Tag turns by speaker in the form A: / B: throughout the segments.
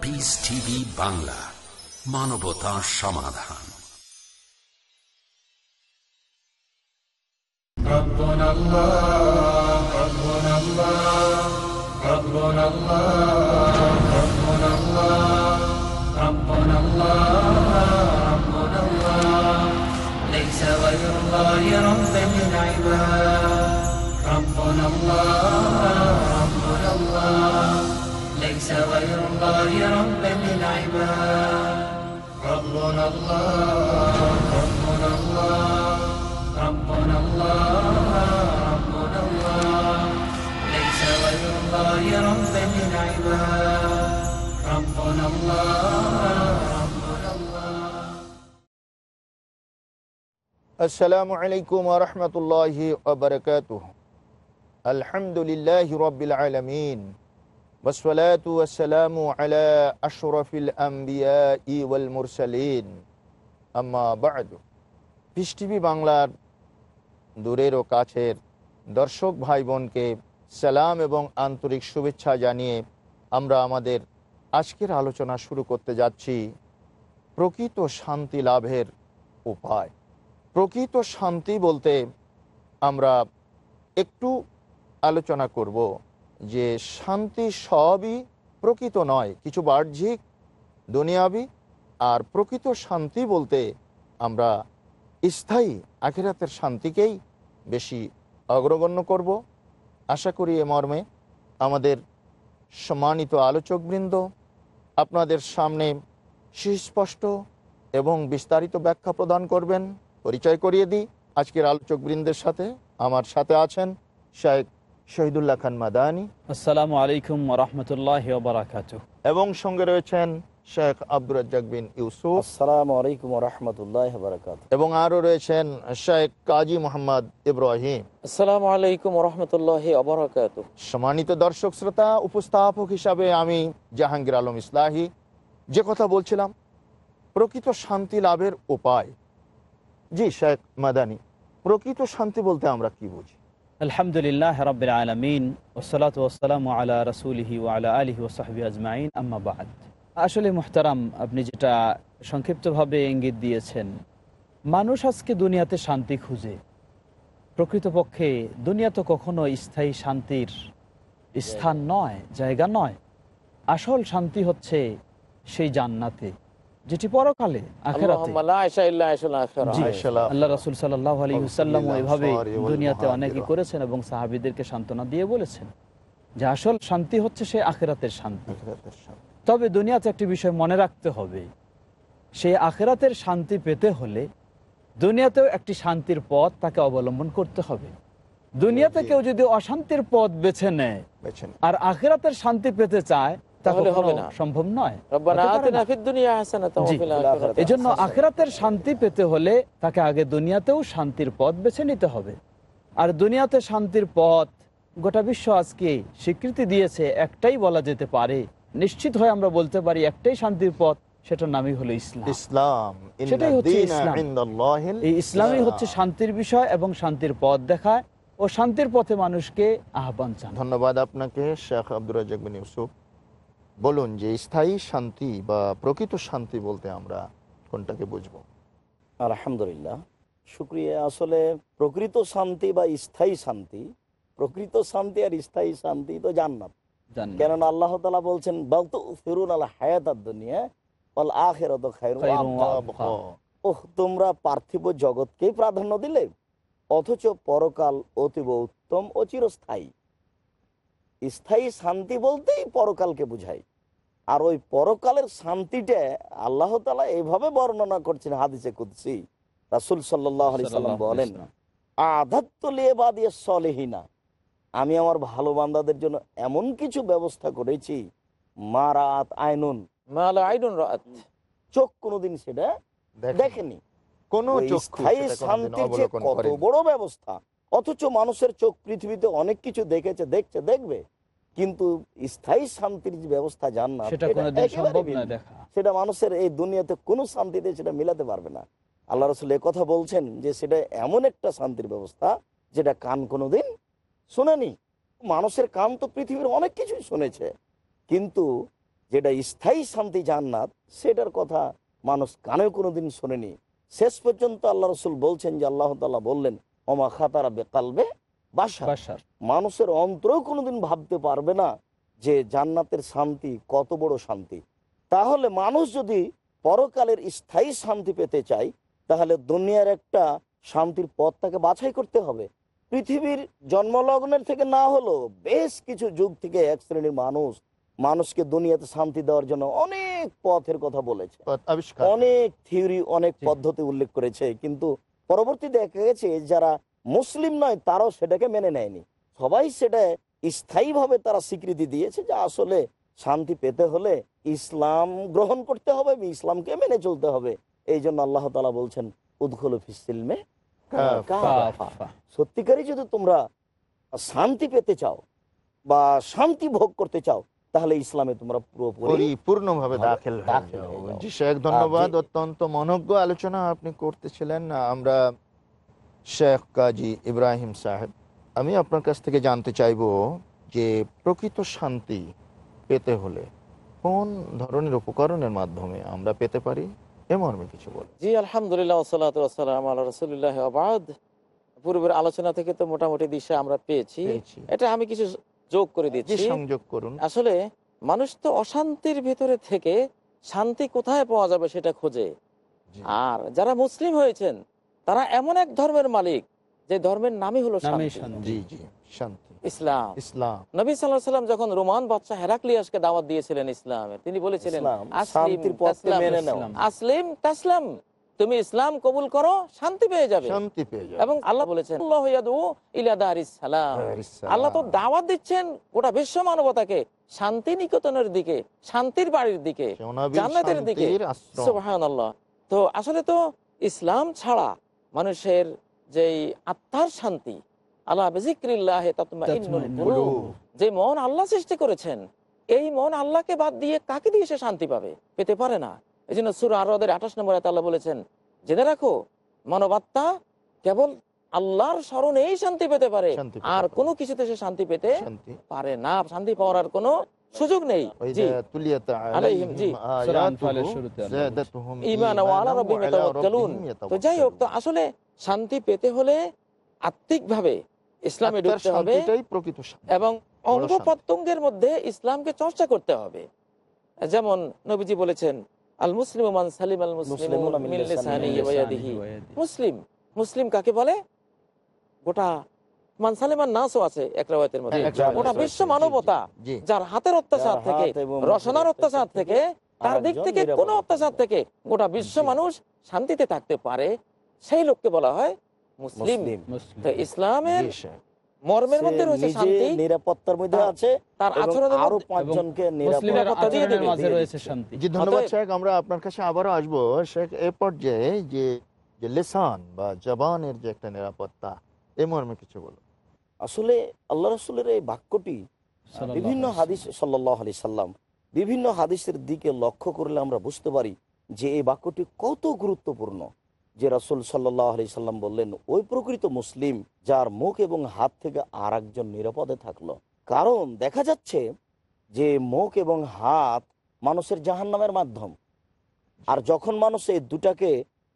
A: Piece TV Bangla মানবতা সমাধান
B: ربنا الله ربنا الله ربنا الله ربنا الله ربنا الله ربنا الله ليس غير الله ربا للعباد ربنا الله ربنا الله ليس غير الله ربا للعباد ربنا الله ربنا الله ربنا الله ربنا الله ليس غير الله ربا للعباد ربنا الله ربنا الله.
C: السلام عليكم ورحمة الله وبركاته. الحمد لله رب العالمين. ওয়াসালাম আলা আশরফিল আম্বিয়া ওয়াল মুরসালিন আম্মা বাদ পিস টিভি বাংলার দূরের ও কাছের দর্শক ভাই বোনকে সালাম এবং আন্তরিক শুভেচ্ছা জানিয়ে আমরা আমাদের আজকের আলোচনা শুরু করতে যাচ্ছি প্রকৃত শান্তি লাভের উপায়। প্রকৃত শান্তি বলতে আমরা একটু আলোচনা করব। যে শান্তি সবই প্রকৃত নয়, কিছু বাহ্যিক, দুনিয়াবি আর প্রকৃত শান্তি বলতে আমরা স্থায়ী আখিরাতের শান্তিকেই বেশি অগ্রগণ্য করব। আশা করি এ মর্মে আমাদের সম্মানিত আলোচকবৃন্দ আপনাদের সামনে সুস্পষ্ট এবং বিস্তারিত ব্যাখ্যা প্রদান করবেন। পরিচয় করিয়ে দিই। আজকের আলোচকবৃন্দের সাথে আমার সাথে আছেন শেখ শহীদুল্লাহ খান মাদানি।
D: আসসালামু আলাইকুম রহমতুল্লাহ
C: এবং সঙ্গে রয়েছেন শেখ আব্দুর রাজ্জাক বিন ইউসুফ।
E: আসসালামু আলাইকুম রহমতুল্লাহ
C: এবং আরও রয়েছেন শেখ কাজী মোহাম্মদ ইব্রাহিম।
E: আসসালামু আলাইকুম রহমতুল্লাহ আবরাকাত
C: সম্মানিত দর্শক শ্রোতা উপস্থাপক হিসাবে আমি জাহাঙ্গীর আলম ইসলাহি। যে কথা বলছিলাম প্রকৃত শান্তি লাভের উপায়। জি শেখ মাদানি প্রকৃত শান্তি বলতে আমরা কি বুঝি?
D: আলহামদুলিল্লাহ রবিল আলমিন ওসলাত ওসালাম আলা রসুলহি ওয়ালা আলহি ওসাহবি আজমাইন আম্মাবাদ আসলে মুহতারাম আপনি যেটা সংক্ষিপ্তভাবে ইঙ্গিত দিয়েছেন, মানুষ আজকে দুনিয়াতে শান্তি খুঁজে। প্রকৃতপক্ষে দুনিয়া তো কখনো স্থায়ী শান্তির স্থান নয়, জায়গা নয়। আসল শান্তি হচ্ছে সেই জান্নাতে। যেটি পরকালে। আল্লাহ রাসুল সাল্লাহ আলী হুসাল্লাম এভাবে দুনিয়াতে অনেকে করেছেন এবং সাহাবিদেরকে সান্ত্বনা দিয়ে বলেছেন যে আসল শান্তি হচ্ছে সেই আখেরাতের শান্তি। তবে দুনিয়াতে একটি বিষয় মনে রাখতে হবে সেই আখেরাতের শান্তি পেতে হলে দুনিয়াতেও একটি শান্তির পথ তাকে অবলম্বন করতে হবে। দুনিয়াতে কেউ যদি অশান্তির পথ বেছে নেয়। আর আখেরাতের শান্তি পেতে চায়
E: তাহলে হবে না।
D: সম্ভব নয়।
E: রব্বানা
D: হতে পারে
E: আতিনা
D: না।
E: ফিদ দুনিয়া হাসানাতাও ওয়া
D: জি।
E: ফিল আখিরাতি
D: এজন্য আখেরাতের শান্তি পেতে হলে তাকে আগে দুনিয়াতেও শান্তির পথ বেছে নিতে হবে। আর দুনিয়াতে শান্তির পথ গোটা বিশ্ব আজকে স্বীকৃতি দিয়েছে একটাই বলা যেতে পারে। নিশ্চিত হয়ে আমরা বলতে পারি একটাই শান্তির পথ সেটার নামই হলো ইসলাম।
C: ইসলাম।
D: সেটাই হচ্ছে ইসলাম। এই ইসলামই হচ্ছে শান্তির বিষয় এবং শান্তির পথ দেখায় ও শান্তির পথে মানুষকে আহ্বান জানায়।
C: ধন্যবাদ আপনাকে শেখ আব্দুল রাজ্জাক বিন ইউসুফ। বলুন যে স্থায়ী শান্তি বা প্রকৃত শান্তি বলতে আমরা কোনটাকে বুঝব?
E: আলহামদুলিল্লাহ। শুক্রিয়া। আসলে প্রকৃত শান্তি বা স্থায়ী শান্তি প্রকৃত শান্তি আর স্থায়ী শান্তি তো জান্নাত।
D: জান্নাত।
E: কেননা আল্লাহ তালা বলছেন বলতো ফিরুন আল হায়াত দুনিয়া বল আখেরত। ওহ তোমরা পার্থিব জগৎকেই প্রাধান্য দিলে অথচ পরকাল অতীব উত্তম ও চিরস্থায়ী। স্থায়ী শান্তি বলতেই পরকালকে বুঝায়। আর ওই পরকালের শান্তিটা আল্লাহ তালা এইভাবে বর্ণনা করছেন হাদিসে কুদ্সি। রাসুল সাল্লাহ আলি সাল্লাম বলেন দিয়ে সলেহিনা আমি আমার ভালো বান্দাদের জন্য এমন কিছু ব্যবস্থা করেছি মারাত আইনুন মালা আইনুন রাত চোখ কোনোদিন সেটা
C: দেখেনি। কোনো
E: স্থায়ী শান্তির যে কত বড় ব্যবস্থা? অথচ মানুষের চোখ পৃথিবীতে অনেক কিছু দেখেছে দেখছে দেখবে। কিন্তু স্থায়ী শান্তির যে ব্যবস্থা জান না
D: সেটা
E: মানুষের এই দুনিয়াতে কোনো শান্তিতে সেটা মিলাতে পারবে না। আল্লাহ রসুল কথা বলছেন যে সেটা এমন একটা শান্তির ব্যবস্থা যেটা কান কোনোদিন শোনেনি। মানুষের কান তো পৃথিবীর অনেক কিছুই শুনেছে। কিন্তু যেটা স্থায়ী শান্তি জান্নাত সেটার কথা মানুষ কানেও কোনোদিন শোনেনি। শেষ পর্যন্ত আল্লাহ রসুল বলছেন যে আল্লাহ তাল্লাহ বললেন অমা খাতারা বেকালবে বাসা
D: বাসার
E: মানুষের অন্তরেও কোনোদিন ভাবতে পারবে না যে জান্নাতের শান্তি কত বড় শান্তি। তাহলে মানুষ যদি পরকালের স্থায়ী শান্তি পেতে চায় তাহলে দুনিয়ার একটা শান্তির পথ তাকে বাছাই করতে হবে। পৃথিবীর জন্মলগ্নের থেকে না হলো বেশ কিছু যুগ থেকে এক শ্রেণির মানুষ মানুষকে দুনিয়াতে শান্তি দেওয়ার জন্য অনেক পথের কথা বলেছে। অনেক থিওরি অনেক পদ্ধতি উল্লেখ করেছে কিন্তু পরবর্তী দেখা গেছে যারা মুসলিম নয় তারাও সেটাকে মেনে নেয়নি। সবাই সেটা স্থায়ীভাবে তারা স্বীকৃতি দিয়েছে যে আসলে শান্তি পেতে হলে ইসলাম গ্রহণ করতে হবে ইসলামকে মেনে চলতে হবে। এই জন্য আল্লাহ তালা বলছেন উদ্খল ফিসিলমে। সত্যিকারই যদি তোমরা শান্তি পেতে চাও বা শান্তি ভোগ করতে চাও তাহলে ইসলামে তোমরা পুরোপুরি
C: পরিপূর্ণভাবে
E: ভাবে
C: দাখিল। জি শেখ ধন্যবাদ। অত্যন্ত মনজ্ঞ আলোচনা আপনি করতেছিলেন। আমরা শেখ কাজী ইব্রাহিম সাহেব আমি আপনার কাছ থেকে জানতে চাইব যে প্রকৃত শান্তি পেতে হলে কোন ধরনের উপকরণের মাধ্যমে আমরা পেতে পারি এ মর্মে কিছু বল
F: জি আলহামদুলিল্লাহ সাল্লাম আল্লাহ রসুল্লাহ আবাদ পূর্বের আলোচনা থেকে তো মোটামুটি দিশা আমরা পেয়েছি। এটা আমি কিছু যোগ করে দিচ্ছি।
C: সংযোগ করুন।
F: আসলে মানুষ তো অশান্তির ভেতরে থেকে শান্তি কোথায় পাওয়া যাবে সেটা খোঁজে। আর যারা মুসলিম হয়েছেন তারা এমন এক ধর্মের মালিক যে ধর্মের নামই হলো
D: নামেই
F: শান্তি।
D: শান্তি।
C: জি জি শান্তি।
F: ইসলাম।
C: ইসলাম।
F: নবী সাল্লাহ সাল্লাম যখন রোমান বাচ্চা হেরাক্লিয়াসকে দাওয়াত দিয়েছিলেন ইসলামের তিনি বলেছিলেন আসলিম তাসলাম, তুমি ইসলাম কবুল করো শান্তি পেয়ে যাবে।
C: শান্তি পেয়ে যাবে।
F: এবং আল্লাহ বলেছেন আল্লাহ ইয়াদু ইলা দারিস সালাম আল্লাহ তো দাওয়াত দিচ্ছেন গোটা বিশ্ব মানবতাকে শান্তি নিকেতনের দিকে শান্তির বাড়ির দিকে জান্নাতের দিকে। সুবহানাল্লাহ। তো আসলে তো ইসলাম ছাড়া মানুষের যেই আত্মার শান্তি আল্লাহ যে মন আল্লাহ সৃষ্টি করেছেন এই মন আল্লাহকে বাদ দিয়ে কাকে দিয়ে সে শান্তি পাবে? পেতে পারে না। এই জন্য সুর আরদের আঠাশ নম্বর আয়তাল্লাহ বলেছেন জেনে রাখো মানবাত্মা কেবল আল্লাহর স্মরণেই শান্তি পেতে পারে। আর কোনো কিছুতে সে শান্তি পেতে পারে না। শান্তি পাওয়ার আর কোনো সুযোগ নেই। যাই হোক তো আসলে শান্তি পেতে হলে আত্মিক ভাবে
C: ইসলামে
F: ঢুকতে হবে এবং অঙ্গ প্রত্যঙ্গের মধ্যে ইসলামকে চর্চা করতে হবে। যেমন নবীজি বলেছেন আল মুসলিম মান সালিম আল মুসলিম
E: মুসলিমুনা লিসানিহি ওয়া
F: ইয়াদিহি মুসলিম মুসলিম কাকে বলে? গোটা মান সালিমান নাসও আছে এক মধ্যে। গোটা বিশ্ব মানবতা যার হাতের অত্যাচার থেকে রসনার অত্যাচার থেকে তার দিক থেকে কোনো অত্যাচার থেকে গোটা বিশ্ব মানুষ শান্তিতে থাকতে পারে। সেই লোককে বলা হয় মুসলিম। তো ইসলামের। মর্মের মধ্যে রয়েছে শান্তি
E: নিরাপত্তার মধ্যে আছে
F: তার আচরণের আরও
E: পাঁচজনকে
F: নিরাপত্তা দিয়ে দিবে,
D: মাঝে রয়েছে শান্তি।
C: জি ধন্যবাদ শেখ আমরা আপনার কাছে আবারও আসব। শেখ এ পর্যায়ে যে যে লেসান বা জবানের যে একটা নিরাপত্তা এ মর্মে কিছু বলো
E: আসলে আল্লাহ রসুলের এই বাক্যটি বিভিন্ন হাদিস সাল্লাহ আলি সাল্লাম বিভিন্ন হাদিসের দিকে লক্ষ্য করলে আমরা বুঝতে পারি যে এই বাক্যটি কত গুরুত্বপূর্ণ। যে রাসুল সাল্লাহ আলি সাল্লাম বললেন ওই প্রকৃত মুসলিম যার মুখ এবং হাত থেকে আর একজন নিরাপদে থাকল। কারণ দেখা যাচ্ছে যে মুখ এবং হাত মানুষের জাহান্নামের মাধ্যম। আর যখন মানুষ এই দুটাকে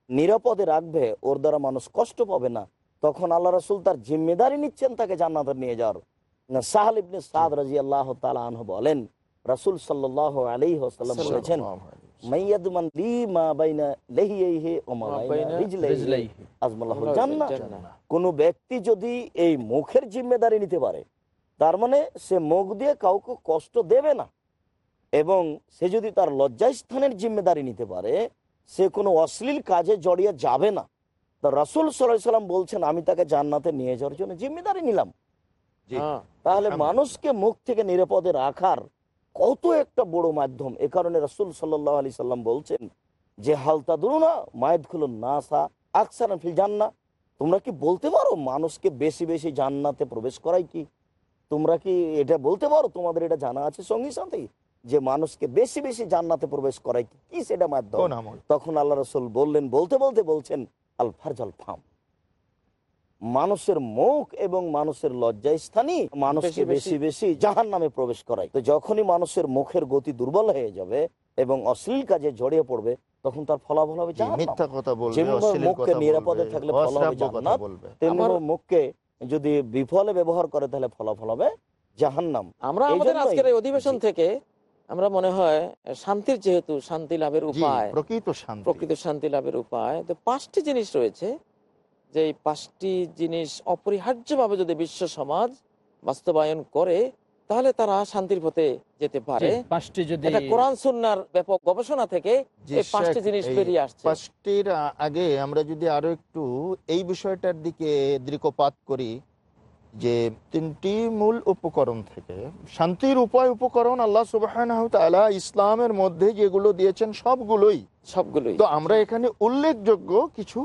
E: নিরাপদে রাখবে ওর দ্বারা মানুষ কষ্ট পাবে না তখন আল্লাহ রসুল তার জিম্মেদারি নিচ্ছেন তাকে জান্নাতে নিয়ে যাওয়ার। সাহাল ইবনে সাদ রাজি আল্লাহ আনহু বলেন রাসুল সাল্লাহ আলী হাসাল্লাম বলেছেন কোনো ব্যক্তি যদি এই মুখের জিম্মেদারি নিতে পারে তার মানে সে মুখ দিয়ে কাউকে কষ্ট দেবে না এবং সে যদি তার লজ্জাস্থানের জিম্মেদারি নিতে পারে সে কোনো অশ্লীল কাজে জড়িয়ে যাবে না। তা রাসুল সাল্লাম বলছেন আমি তাকে জান্নাতে নিয়ে যাওয়ার জন্য জিম্মেদারি নিলাম। তাহলে মানুষকে মুখ থেকে নিরাপদে রাখার কত একটা বড় মাধ্যম। এ কারণে রাসুল সাল্লাহ আলি সাল্লাম বলছেন যে হালতা দুরু না মায়ের খুলো নাসা আকসার ফিল জান্না তোমরা কি বলতে পারো মানুষকে বেশি বেশি জান্নাতে প্রবেশ করাই কি? তোমরা কি এটা বলতে পারো? তোমাদের এটা জানা আছে সঙ্গী সাথে? যে মানুষকে বেশি বেশি জান্নাতে প্রবেশ করাই কি? কি সেটা মাধ্যম? তখন আল্লাহ রসুল বললেন বলতে বলতে বলছেন আল ফারজাল ফাম। মানুষের মুখ এবং মানুষের লজ্জাস্থানই মানুষকে
F: বেশি
E: বেশি। জাহান নামে প্রবেশ করায়। তো যখনই মানুষের মুখের গতি দুর্বল হয়ে যাবে এবং অশ্লীল কাজে জড়িয়ে পড়বে তখন তার ফলাফল হবে
C: মিথ্যা কথা বলবে
E: মুখকে নিরাপদে থাকলে তেমনি মুখকে যদি বিফলে ব্যবহার করে তাহলে ফলাফল হবে জাহান্নাম।
F: আমরা আমাদের আজকের এই অধিবেশন থেকে আমরা মনে হয় শান্তির যেহেতু শান্তি লাভের উপায়
C: প্রকৃত শান্তি।
F: প্রকৃত শান্তি লাভের উপায় তো পাঁচটি জিনিস রয়েছে। যে এই পাঁচটি জিনিস অপরিহার্যভাবে যদি বিশ্ব সমাজ বাস্তবায়ন করে তাহলে তারা শান্তির পথে যেতে পারে।
D: পাঁচটি যদি
F: কোরআন সুন্নার ব্যাপক গবেষণা থেকে এই পাঁচটি জিনিস বেরিয়ে আসছে।
C: পাঁচটির আগে আমরা যদি আরও একটু এই বিষয়টার দিকে দৃকপাত করি যে তিনটি মূল উপকরণ থেকে শান্তির উপায় উপকরণ আল্লাহ সুবাহ ইসলামের মধ্যে যেগুলো দিয়েছেন সবগুলোই।
F: সবগুলোই।
C: তো আমরা এখানে উল্লেখযোগ্য কিছু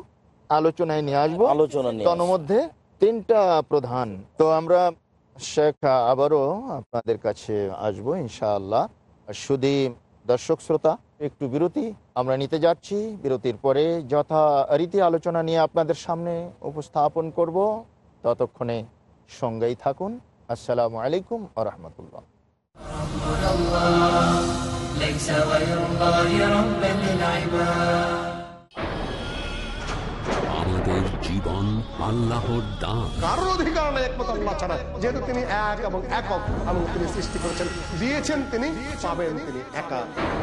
C: আলোচনায় নিয়ে আসবো
E: আলোচনা নিয়ে
C: তন্মধ্যে মধ্যে তিনটা প্রধান তো আমরা শেখ আবারও আপনাদের কাছে আসবো ইনশাআল্লাহ শুধু দর্শক শ্রোতা একটু বিরতি আমরা নিতে যাচ্ছি বিরতির পরে যথারীতি আলোচনা নিয়ে আপনাদের সামনে উপস্থাপন করব ততক্ষণে সঙ্গেই থাকুন আসসালামু আলাইকুম আ রহমতুল্লাহ
B: ليس غير الله ربا للعباد
A: জীবন আল্লাহর দান।
G: কারোর অধিকার নাই একমাত্র আল্লাহ ছাড়া। যেহেতু তিনি এক এবং একক এবং তিনি সৃষ্টি করেছেন দিয়েছেন তিনি পাবেন তিনি একা।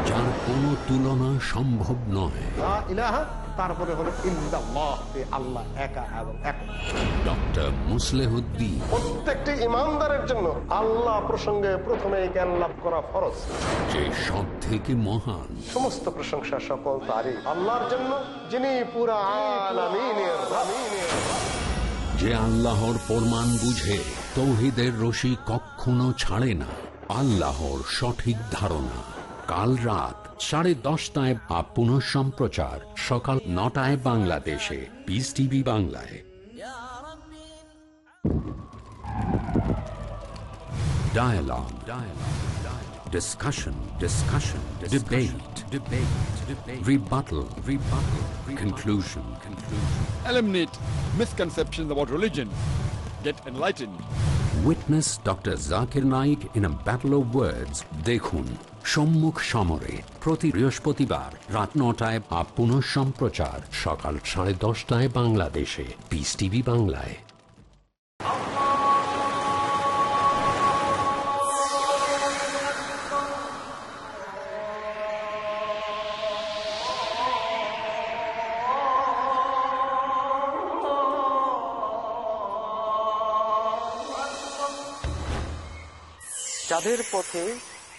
A: যার কোনো তুলনা সম্ভব নয়।
G: ইলাহা তারপরে হলো আল্লাহ একা এবং একক
A: ডক্টর মুসলেহুদ্দিন।
G: প্রত্যেকটি ইমানদারের জন্য আল্লাহ প্রসঙ্গে প্রথমে জ্ঞান লাভ করা ফরজ।
A: যে সব থেকে মহান।
G: সমস্ত প্রশংসা সকল তারই। আল্লাহর জন্য যিনি পুরা আলামিনের
A: যে আল্লাহর ফরমান বুঝে তৌহিদের রশি কখনো ছাড়ে না। আল্লাহর সঠিক ধারণা। কাল রাত সাড়ে দশটায় বা পুনঃ সম্প্রচার সকাল নটায় বাংলাদেশে পিস টিভি বাংলায় Dialogue. Dialogue. Dialogue. Discussion. Discussion. Debate. Debate. Debate. Rebuttal. Rebuttal. Conclusion. Conclusion.
H: eliminate misconceptions about religion, get enlightened.
A: Witness doctor Zakir Naik in a battle of words দেখুন সম্মুখ সমরে প্রতি বৃহস্পতিবার রাত নটায় বা পুনঃ সম্প্রচার সকাল সাড়ে দশটায় বাংলাদেশে। পিস টিভি বাংলায়।
F: যাদের পথে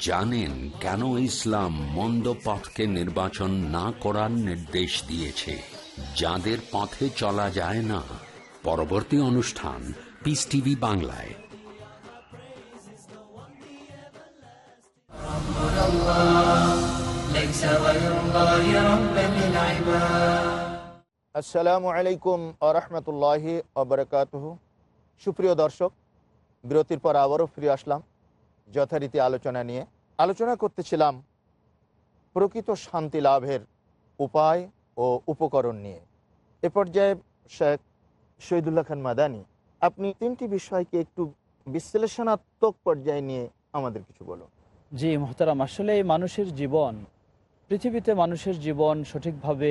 A: জানেন কেন ইসলাম মন্দ পথকে নির্বাচন না করার নির্দেশ দিয়েছে। যাদের পথে চলা যায় না। পরবর্তী অনুষ্ঠান পিস টিভি বাংলায়।
C: আসসালামু আলাইকুম আরহামতুল্লাহি সুপ্রিয় দর্শক, বিরতির পর আবারও ফিরে আসলাম। যথারীতি আলোচনা নিয়ে আলোচনা করতেছিলাম প্রকৃত শান্তি লাভের উপায় ও উপকরণ নিয়ে। এ পর্যায়ে শেখ শহীদুল্লাহ খান মাদানি, আপনি তিনটি বিষয়কে একটু বিশ্লেষণাত্মক পর্যায়ে নিয়ে আমাদের কিছু বলুন।
D: জি মোহতারাম, আসলে মানুষের জীবন, পৃথিবীতে মানুষের জীবন সঠিকভাবে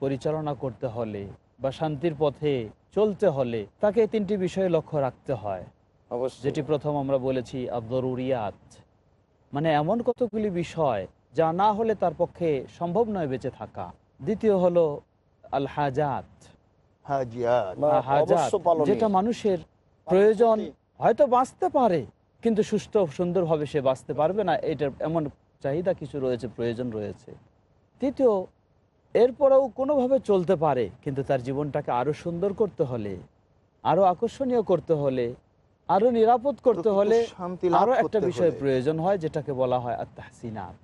D: পরিচালনা করতে হলে বা শান্তির পথে চলতে হলে তাকে তিনটি বিষয়ে লক্ষ্য রাখতে হয়। যেটি প্রথম আমরা বলেছি আদরুরিয়াত। মানে এমন কতগুলি বিষয় যা না হলে তার পক্ষে সম্ভব নয় বেঁচে থাকা। দ্বিতীয় হলো আল হাজাত। যেটা মানুষের প্রয়োজন হয়তো বাঁচতে পারে কিন্তু সুস্থ সুন্দরভাবে সে বাঁচতে পারবে না এটার এমন চাহিদা কিছু রয়েছে প্রয়োজন রয়েছে। তৃতীয় এরপরেও কোনোভাবে চলতে পারে কিন্তু তার জীবনটাকে আরও সুন্দর করতে হলে আরও আকর্ষণীয় করতে হলে আরও নিরাপদ করতে হলে আরও একটা বিষয় প্রয়োজন হয় যেটাকে বলা হয়
C: তাহসিনাত।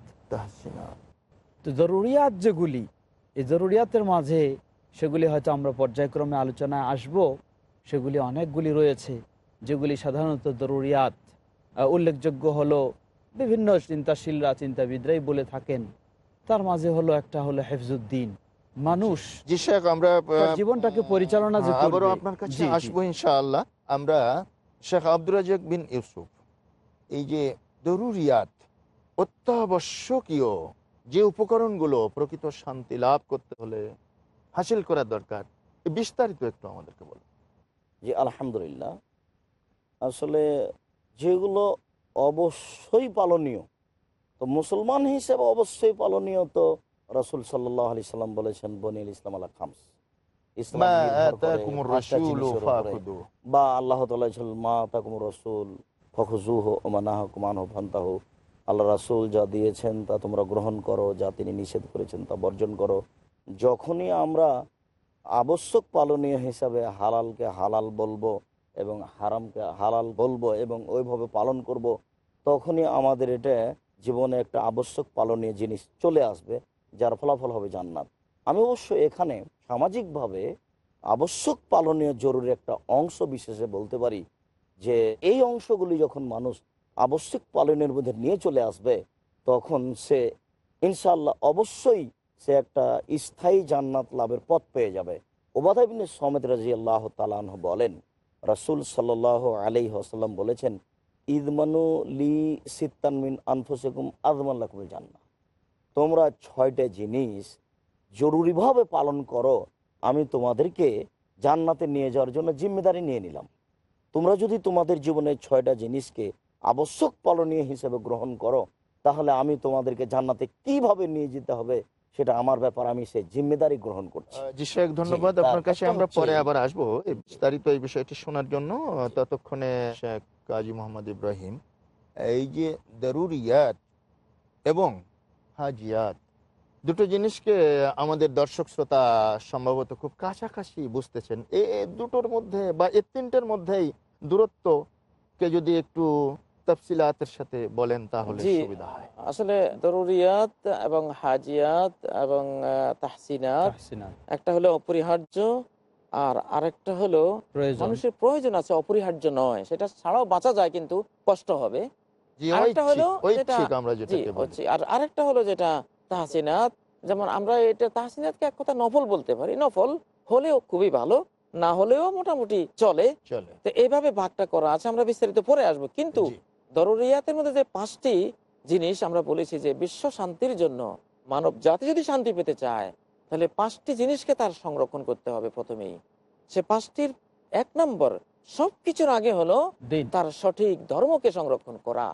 D: তো জরুরিয়াত যেগুলি এই জরুরিয়াতের মাঝে সেগুলি হয়তো আমরা পর্যায়ক্রমে আলোচনায় আসব। সেগুলি অনেকগুলি রয়েছে যেগুলি সাধারণত জরুরিয়াত। উল্লেখযোগ্য হলো বিভিন্ন চিন্তাশীলরা চিন্তাবিদরাই বলে থাকেন তার মাঝে হলো একটা হলো হেফজুদ্দিন মানুষ
C: জি আমরা
D: জীবনটাকে পরিচালনা
C: আবারও আপনার কাছে। আসব ইনশাআল্লাহ। আমরা শেখ আব্দুর রাজাক বিন ইউসুফ, এই যে দরুরিয়াত অত্যাবশ্যকীয় যে উপকরণগুলো প্রকৃত শান্তি লাভ করতে হলে হাসিল করা দরকার বিস্তারিত একটু আমাদেরকে বলুন।
E: জি, আলহামদুলিল্লাহ। আসলে যেগুলো অবশ্যই পালনীয়, তো মুসলমান হিসেবে অবশ্যই পালনীয় তো রসুল সাল্লাহ আলি সাল্লাম বলেছেন, বনিল ইসলাম আল্লাহ খামস। বা আল্লাহ মা তাকুমুর রসুল ফখজুহ ওমানাহ কুমান ফান্তাহ। আল্লাহ রাসুল যা দিয়েছেন তা তোমরা গ্রহণ করো যা তিনি নিষেধ করেছেন তা বর্জন করো। যখনই আমরা আবশ্যক পালনীয় হিসাবে হালালকে হালাল বলব এবং হারামকে হালাল বলব এবং ওইভাবে পালন করব তখনই আমাদের এটা জীবনে একটা আবশ্যক পালনীয় জিনিস চলে আসবে যার ফলাফল হবে জান্নাত। আমি অবশ্য এখানে সামাজিকভাবে আবশ্যক পালনীয় জরুরি একটা অংশ বিশেষে বলতে পারি যে এই অংশগুলি যখন মানুষ আবশ্যক পালনের মধ্যে নিয়ে চলে আসবে, তখন সে ইনশাল্লাহ অবশ্যই সে একটা স্থায়ী জান্নাত লাভের পথ পেয়ে যাবে। ওবাদাবিন সমেত রাজি আল্লাহ তালাহ বলেন, রাসুল সাল্লাহ আলি আসাল্লাম বলেছেন, ইদমানু লি সিত্তানমিন আনফুসেকুম আজমাল্লাকুমুল জান্না তোমরা ছয়টা জিনিস জরুরিভাবে পালন করো আমি তোমাদেরকে জান্নাতে নিয়ে যাওয়ার জন্য জিম্মেদারি নিয়ে নিলাম। তোমরা যদি তোমাদের জীবনের ছয়টা জিনিসকে আবশ্যক পালনীয় হিসেবে গ্রহণ করো তাহলে আমি তোমাদেরকে জান্নাতে কীভাবে নিয়ে যেতে হবে সেটা আমার ব্যাপার আমি সেই জিম্মেদারি গ্রহণ করছি।
C: জি শেখ ধন্যবাদ। আপনার কাছে আমরা পরে আবার আসব। এই বিস্তারিত এই বিষয়টি শোনার জন্য ততক্ষণে শেখ কাজী মোহাম্মদ ইব্রাহিম। এই যে দরুরিয়াত এবং হাজিয়াত দুটো জিনিসকে আমাদের দর্শক শ্রোতা সম্ভবত খুব কাছাকাছি বুঝতেছেন। এ দুটোর মধ্যে বা এ তিনটের মধ্যেই দূরত্বকে যদি একটু তফসিলাতের সাথে বলেন তাহলে সুবিধা হয়।
F: আসলে দরুরিয়াত এবং হাজিয়াত এবং তাহসিনাত একটা হলো অপরিহার্য আর আরেকটা হলো মানুষের প্রয়োজন আছে অপরিহার্য নয়। সেটা ছাড়াও বাঁচা যায় কিন্তু কষ্ট হবে। আরেকটা হলো যেটা- আর আরেকটা হলো যেটা তাহসিনাত যেমন আমরা এটা তাহসিনাতকে এক কথা নফল বলতে পারি। নফল হলেও খুবই ভালো না হলেও মোটামুটি চলে।
C: চলে।
F: তো এইভাবে ভাগটা করা আছে আমরা বিস্তারিত পরে আসব। কিন্তু
C: জি।
F: দরুরিয়াতের মধ্যে যে পাঁচটি জিনিস আমরা বলেছি যে বিশ্ব শান্তির জন্য মানব জাতি যদি শান্তি পেতে চায় তাহলে পাঁচটি জিনিসকে তার সংরক্ষণ করতে হবে প্রথমেই। সে পাঁচটির এক নম্বর সবকিছুর আগে হলো তার সঠিক ধর্মকে সংরক্ষণ করা।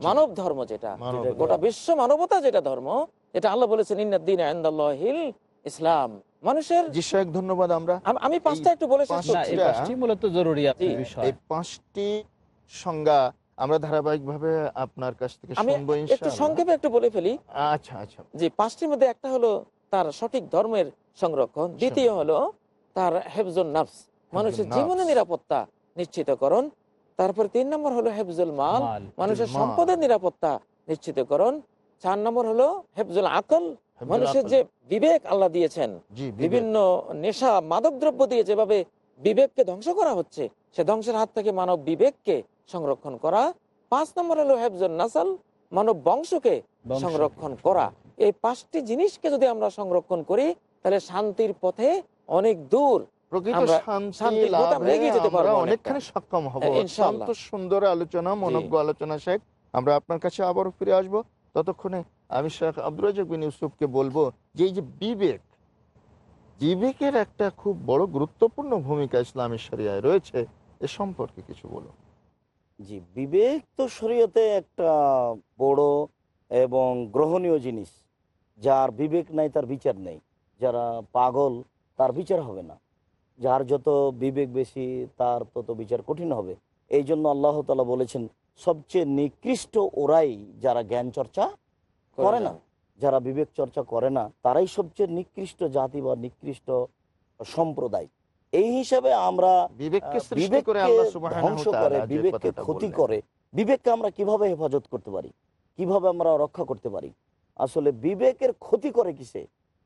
F: মানব ধর্ম যেটা গোটা বিশ্ব মানবতা যেটা ধর্ম যেটা আল্লাহ বলেছেন ইন্নাদ্দিন আন্দাল্লাহিল ইসলাম। মানুষের
C: জি শেখ ধন্যবাদ আমরা।
F: আমি পাঁচটা একটু বলে
C: পাঁচটা-
D: মূলত জরুরি বিষয়।
C: এই পাঁচটি সংজ্ঞা আমরা ধারাবাহিকভাবে আপনার কাছ থেকে শুনব
F: একটু সংক্ষেপে একটু বলে ফেলি।
C: আচ্ছা আচ্ছা।
F: যে পাঁচটির মধ্যে একটা হলো তার সঠিক ধর্মের সংরক্ষণ। দ্বিতীয় হলো তার হেফজুল নাফস মানুষের। জীবনের নিরাপত্তা নিশ্চিতকরণ। তারপর তিন নম্বর হলো হেফজুল মাল
D: মাল,
F: মানুষের সম্পদের নিরাপত্তা নিশ্চিতকরণ। চার নম্বর হলো হেফজুল আকল মানুষের যে বিবেক আল্লাহ দিয়েছেন বিভিন্ন নেশা মাদক দ্রব্য দিয়ে যেভাবে বিবেককে ধ্বংস করা হচ্ছে সে ধ্বংসের হাত থেকে মানব বিবেককে সংরক্ষণ করা। পাঁচ নম্বর হলো হেফজুল নাসাল মানব বংশকে সংরক্ষণ করা। এই পাঁচটি জিনিসকে যদি আমরা সংরক্ষণ করি তাহলে শান্তির পথে অনেক দূর।
C: অনেকখানি সক্ষম হব।
F: হ্যাঁ,
C: সুন্দর আলোচনা মনজ্ঞ আলোচনা শেখ। আমরা আপনার কাছে আবারও ফিরে আসব। ততক্ষণে আমি শেখ আব্দুরাজাক বিন ইউসুফকে বলব যে এই যে বিবেক, বিবেকের একটা খুব বড় গুরুত্বপূর্ণ ভূমিকা ইসলামী শরিয়ায় রয়েছে, এ সম্পর্কে কিছু বলুন।
E: জি, বিবেক তো শরীয়তে একটা বড় এবং গ্রহণীয় জিনিস। যার বিবেক নাই, তার বিচার নেই। যারা পাগল, তার বিচার হবে না। যার যত বিবেক বেশি, তার তত বিচার কঠিন হবে। এই জন্য আল্লাহ তালা বলেছেন সবচেয়ে নিকৃষ্ট ওরাই যারা জ্ঞান চর্চা করে না যারা বিবেক চর্চা করে না তারাই সবচেয়ে নিকৃষ্ট জাতি বা নিকৃষ্ট সম্প্রদায়। এই হিসাবে আমরা
C: বিবেককে
E: ধ্বংস করে বিবেককে ক্ষতি করে বিবেককে আমরা কীভাবে হেফাজত করতে পারি? কীভাবে আমরা রক্ষা করতে পারি? আসলে বিবেকের ক্ষতি করে কিসে?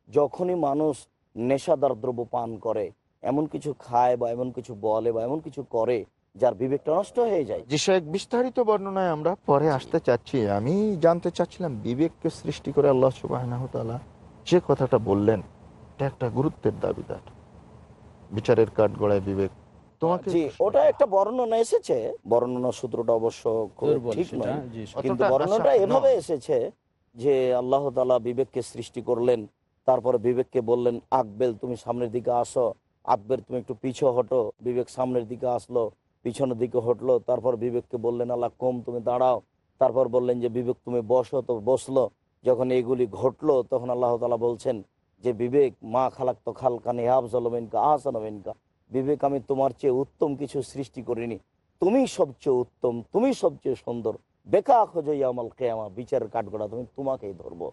E: যখনই মানুষ নেশাদার দ্রব্য পান করে এমন কিছু খায় বা এমন কিছু বলে বা এমন কিছু করে যার বিবেকটা নষ্ট হয়ে যায়।
C: যে শেখ বিস্তারিত বর্ণনায় আমরা পরে আসতে চাচ্ছি। আমি জানতে চাচ্ছিলাম বিবেককে সৃষ্টি করে আল্লাহ সুবাহ যে কথাটা বললেন এটা একটা গুরুত্বের দাবিদার। বিচারের কাঠ গড়ায় বিবেক। তোমাকে
E: ওটা একটা বর্ণনা এসেছে। বর্ণনা সূত্রটা অবশ্য খুব
D: দুর্বল
E: ঠিক নয়। কিন্তু বর্ণনাটা এভাবে এসেছে যে আল্লাহ তালা বিবেককে সৃষ্টি করলেন তারপরে বিবেককে বললেন আকবেল তুমি সামনের দিকে আসো। আকবের তুমি একটু পিছু হটো। বিবেক সামনের দিকে আসলো। পিছনের দিকে হটলো, তারপর বিবেককে বললেন, আল্লাহ, কম তুমি দাঁড়াও। তারপর বললেন যে, বিবেক, তুমি বসো। তো বসল। যখন এইগুলি ঘটলো, তখন আল্লাহ তালা বলছেন যে, বিবেক, মা খালাক তো খালকানি আফজলমিনকা আহসানমিনকা বিবেক, আমি তোমার চেয়ে উত্তম কিছু সৃষ্টি করিনি। তুমি সবচেয়ে উত্তম, তুমি সবচেয়ে সুন্দর। বেকা খোঁজই আমাল কেয়ামা, বিচারের কাঠগড়া, তুমি তোমাকেই ধরবো।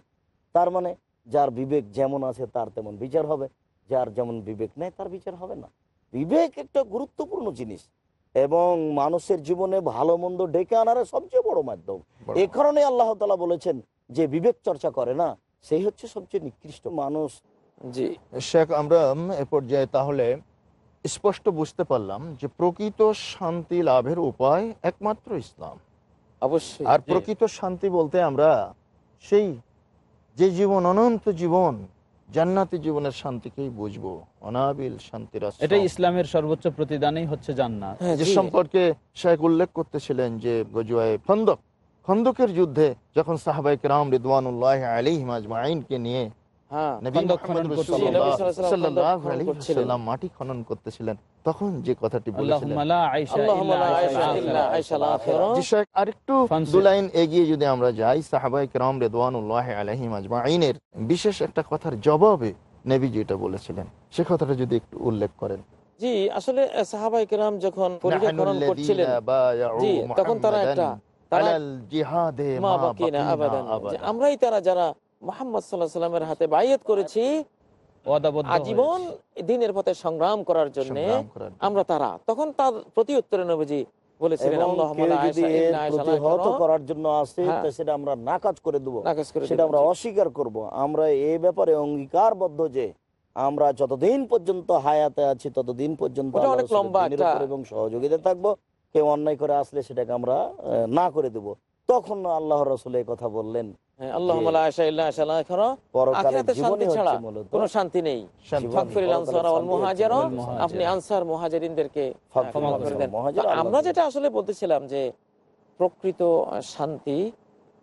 E: তার মানে যার বিবেক যেমন আছে, তার তেমন বিচার হবে। যার যেমন বিবেক নেই, তার বিচার হবে না। বিবেক একটা গুরুত্বপূর্ণ জিনিস। এবং মানুষের জীবনে ভালো মন্দ ডেকে আনার সবচেয়ে বড় মাধ্যম। এ কারণে আল্লাহ তালা বলেছেন যে বিবেক চর্চা করে না সেই হচ্ছে সবচেয়ে নিকৃষ্ট মানুষ।
F: জি।
C: শেখ আমরা এ পর্যায়ে তাহলে স্পষ্ট বুঝতে পারলাম যে প্রকৃত শান্তি লাভের উপায় একমাত্র ইসলাম।
F: অবশ্যই
C: আর প্রকৃত শান্তি বলতে আমরা সেই যে জীবন অনন্ত জীবন জান্নাতি জীবনের শান্তিকেই বুঝব। অনাবিল শান্তির এটা
D: এটাই ইসলামের সর্বোচ্চ প্রতিদানই হচ্ছে জান্নাত।
F: হ্যাঁ,
C: যে সম্পর্কে শেখ উল্লেখ করতেছিলেন যে গজুয়ায় খন্দক। খন্দকের যুদ্ধে যখন সাহাবাইক রাম রিদওয়ানুল্লাহ আলী হিমাজমাইনকে নিয়ে
F: হ্যাঁ
C: মাটি খনন করতেছিলেন। তখন যে কথাটি বলেছিলেন। আরেকটু দু লাইন এগিয়ে যদি আমরা যাই সাহাবাই কেরাম রেদওয়ানুল্লাহ আলাইহিম আজমাইনের বিশেষ একটা কথার জবাবে নবী যেটা বলেছিলেন সে কথাটা যদি একটু উল্লেখ করেন।
F: জি আসলে সাহাবাই কেরাম যখন করছিলেন জি, তখন তারা একটা। আমরাই তারা যারা মোহাম্মদ সাল্লাহ সাল্লামের হাতে বাইয়াত করেছি। আজীবন দিনের পথে সংগ্রাম করার জন্য। আমরা তারা। তখন তার প্রতি উত্তরে নবীজি বলেছিলেন।
E: করার জন্য আসে
F: হ্যাঁ।
E: সেটা আমরা নাকাজ করে দেবো। সেটা আমরা অস্বীকার করব। আমরা এই ব্যাপারে অঙ্গীকারবদ্ধ যে আমরা যতদিন পর্যন্ত হায়াতে আছি ততদিন পর্যন্ত এবং সহযোগিতা থাকব। কেউ অন্যায় করে আসলে সেটাকে আমরা না করে দেব। তখন আল্লাহ রসুল এই কথা বললেন
F: হ্যাঁ, আমরা যেটা আসলে বলতেছিলাম যে প্রকৃত শান্তি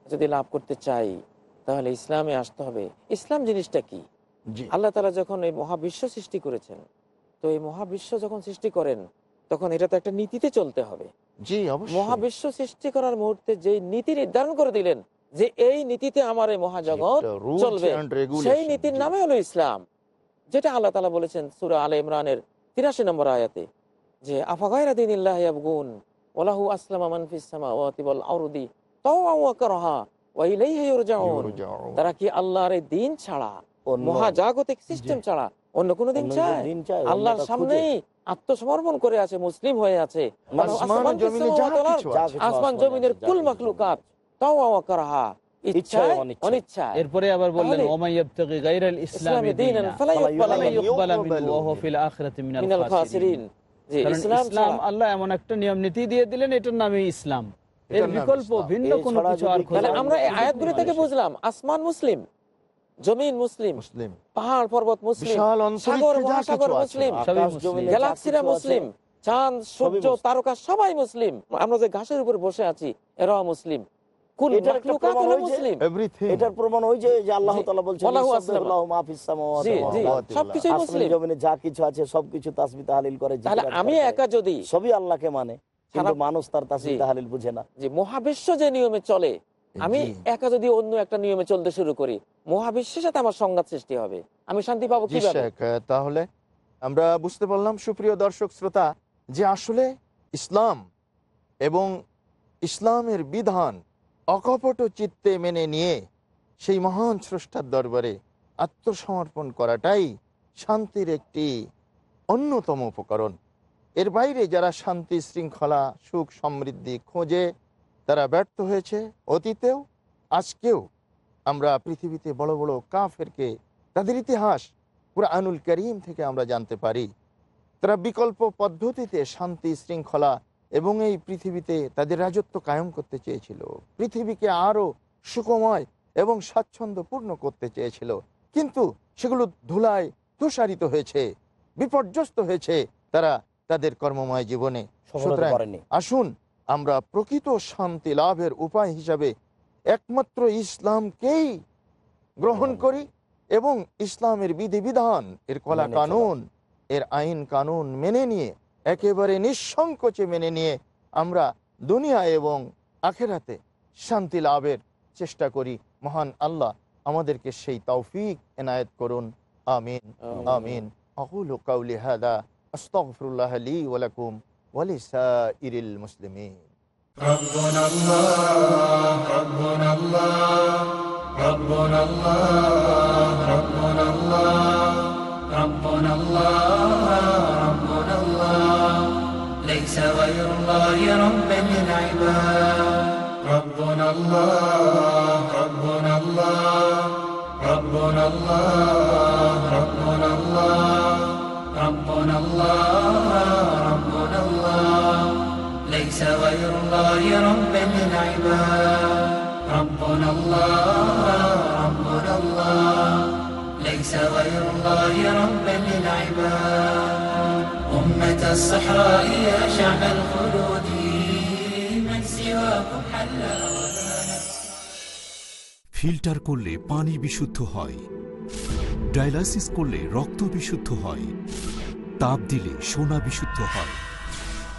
F: যদি লাভ করতে চাই তাহলে ইসলামে আসতে হবে। ইসলাম জিনিসটা কি? আল্লাহ তালা যখন এই মহাবিশ্ব সৃষ্টি করেছেন তো এই মহাবিশ্ব যখন সৃষ্টি করেন তখন এটা তো একটা নীতিতে চলতে হবে।
C: জি
F: মহাবিশ্ব সৃষ্টি করার মুহূর্তে যে নীতি নির্ধারণ করে দিলেন যে এই নীতিতে আমার এই মহাজগৎ চলবে সেই নীতির নামে হলো ইসলাম। যেটা আল্লাহ তালা বলেছেন সুরা আলে ইমরানের তিরাশি নম্বর আয়াতে যে আফাগাইরা দিন ওলাহু আসলাম। তারা কি আল্লাহর এই দিন ছাড়া মহাজাগতিক সিস্টেম ছাড়া অন্য কোনো দিন চায়। আল্লাহর সামনেই আত্মসমর্পণ করে আছে মুসলিম হয়ে আছে। মানে
C: আসমান
F: জমিনের কুল
E: কিছু
F: মাখলুকাত। তাও কারাহা।
D: এরপরে আবার বললেন ইসলামি আল্লাহ এমন একটা নিয়ম নীতি দিয়ে দিলেন এটার ইসলাম। এর বিকল্প ভিন্ন কোনো কিছু আর
F: আমরা এই আয়াতগুলি থেকে বুঝলাম আসমান মুসলিম। জমিন মুসলিম
C: মুসলিম।
F: পাহাড় পর্বত মুসলিম সাগর
C: যা
F: মহাসাগর
C: কিছু আছে
F: মুসলিম গ্যালাক্সিরা মুসলিম চাঁদ সূর্য তারকা সবাই মুসলিম। আমরা যে ঘাসের উপর বসে আছি এরাও মুসলিম।
E: এটার প্রমাণ ওই যে- আল্লাহ কিছু আছে সবকিছু তাসবিহ তাহলিল করে
F: আমি একা যদি
E: সবই আল্লাহকে মানে।
F: সারা-
E: মানুষ তার তাসবিহ
F: জি।
E: তাহালিল বুঝে না।
F: যে মহাবিশ্ব যে নিয়মে চলে আমি একা যদি অন্য একটা নিয়মে চলতে শুরু করি মহাবিশ্বের সাথে আমার সংঘাত সৃষ্টি হবে। আমি শান্তি পাবো কীভাবে?
C: তাহলে আমরা বুঝতে পারলাম সুপ্রিয় দর্শক শ্রোতা যে আসলে ইসলাম এবং ইসলামের বিধান অকপট চিত্তে মেনে নিয়ে সেই মহান স্রষ্টার দরবারে আত্মসমর্পণ করাটাই শান্তির একটি অন্যতম উপকরণ। এর বাইরে যারা শান্তি শৃঙ্খলা সুখ সমৃদ্ধি খোঁজে তারা ব্যর্থ হয়েছে অতীতেও আজকেও। আমরা পৃথিবীতে বড় বড় কাফেরকে তাদের ইতিহাস পুরো আনুল করিম থেকে আমরা জানতে পারি। তারা বিকল্প পদ্ধতিতে শান্তি শৃঙ্খলা এবং এই পৃথিবীতে তাদের রাজত্ব কায়েম করতে চেয়েছিল। পৃথিবীকে আরও সুখময় এবং স্বাচ্ছন্দ্যপূর্ণ করতে চেয়েছিল। কিন্তু সেগুলো ধুলায় তুষারিত হয়েছে বিপর্যস্ত হয়েছে। তারা তাদের কর্মময় জীবনে আসুন আমরা প্রকৃত শান্তি লাভের উপায় হিসাবে একমাত্র ইসলামকেই গ্রহণ করি এবং ইসলামের বিধিবিধান এর কলা কানুন এর আইন কানুন মেনে নিয়ে একেবারে নিঃসংকোচে মেনে নিয়ে আমরা দুনিয়া এবং আখেরাতে শান্তি লাভের চেষ্টা করি। মহান আল্লাহ আমাদেরকে সেই তৌফিক এনায়ত করুন। আমিন। আমিন। আকুল কাউলি হাদা আস্তফরুল্লাহ আলী ওয়ালাকুম ولسائر المسلمين.
B: ربنا الله ربنا الله ربنا الله ربنا الله ربنا الله ربنا الله. ليس غير الله ربا للعباد ربنا الله ربنا الله ربنا الله ربنا الله. ليس غير الله ربا للعباد ربنا الله ربنا الله ليس غير الله ربا للعباد أمة الصحراء يا شعب الخلود من سواكم حل
I: ফিল্টার করলে পানি বিশুদ্ধ হয় ডায়ালাসিস করলে রক্ত বিশুদ্ধ হয় তাপ দিলে সোনা বিশুদ্ধ হয়